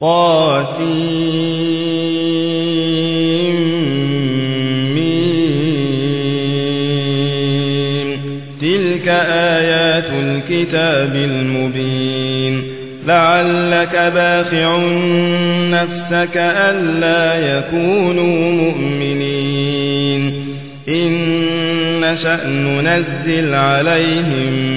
طاسمين تلك آيات الكتاب المبين. لعلك باخع نفسك ألا يكونوا مؤمنين. إن نشأ ننزل عليهم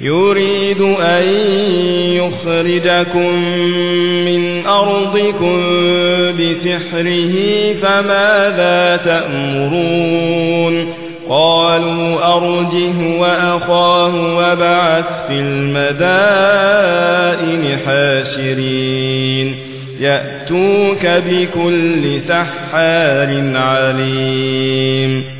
يريد أن يخرجكم من أرضكم بسحره فماذا تأمرون؟ قالوا أرجه وأخاه وبعث في المدائن حاشرين. يأتوك بكل سحار عليم.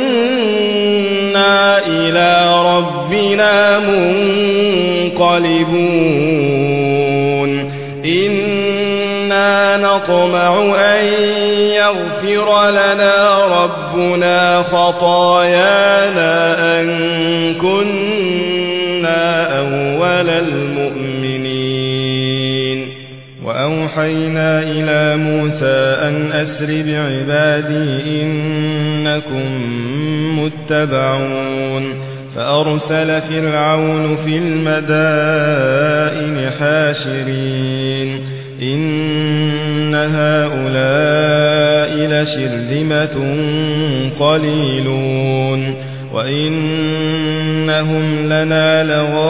منقلبون إنا نطمع أن يغفر لنا ربنا خطايانا أن كنا أول المؤمنين. وأوحينا إلى موسى أن أسر بعبادي إنكم متبعون. فأرسل فرعون في المدائن حاشرين. إن هؤلاء لشرذمة قليلون. وإنهم لنا لغائظون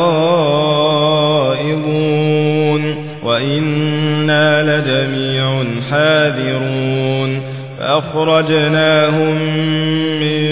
وإنا لجميع حاذرون. فأخرجناهم من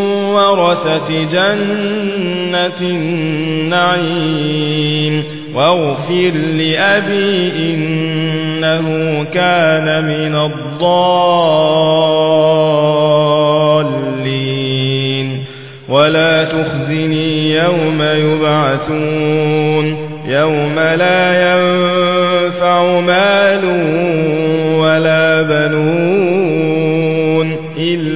ورثة جنة النعيم. واغفر لأبي إنه كان من الضالين. ولا تخزني يوم يبعثون. يوم لا ينفع مال ولا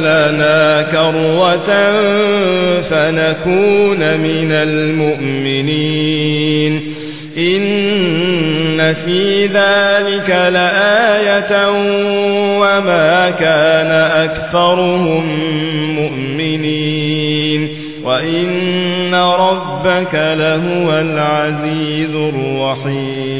لنا كروة فنكون من المؤمنين. إن في ذلك لآية وما كان أكثرهم مؤمنين. وإن ربك لهو العزيز الرحيم.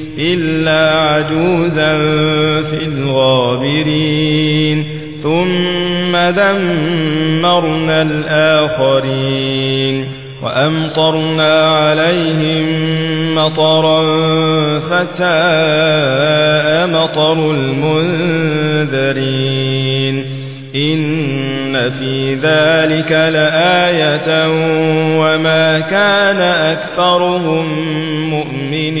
إلا عجوزا في الغابرين. ثم دمرنا الآخرين. وأمطرنا عليهم مطرا فساء مطر المنذرين. إن في ذلك لآية وما كان أكثرهم مؤمنين.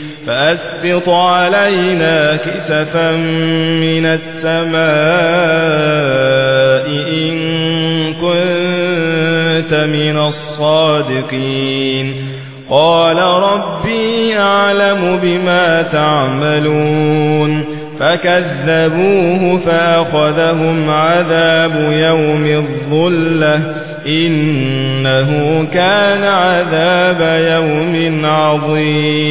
فأسقط علينا كسفا من السماء إن كنت من الصادقين. قال ربي أعلم بما تعملون. فكذبوه فأخذهم عذاب يوم الظلة. إنه كان عذاب يوم عظيم.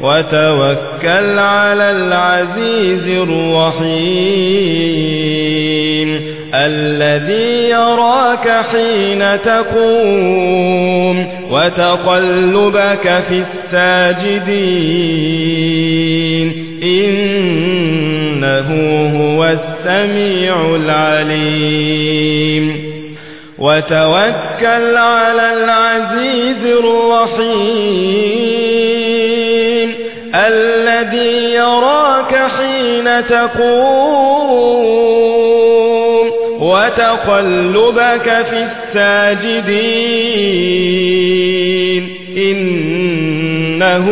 وتوكل على العزيز الرحيم الذي يراك حين تقوم وتقلبك في الساجدين إنه هو السميع العليم وتوكل على العزيز الرحيم الذي يراك حين تقوم وتقلبك في الساجدين إنه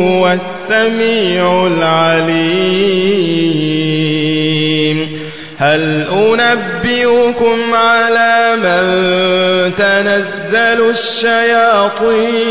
هو السميع العليم هل أنبئكم على من تنزل الشياطين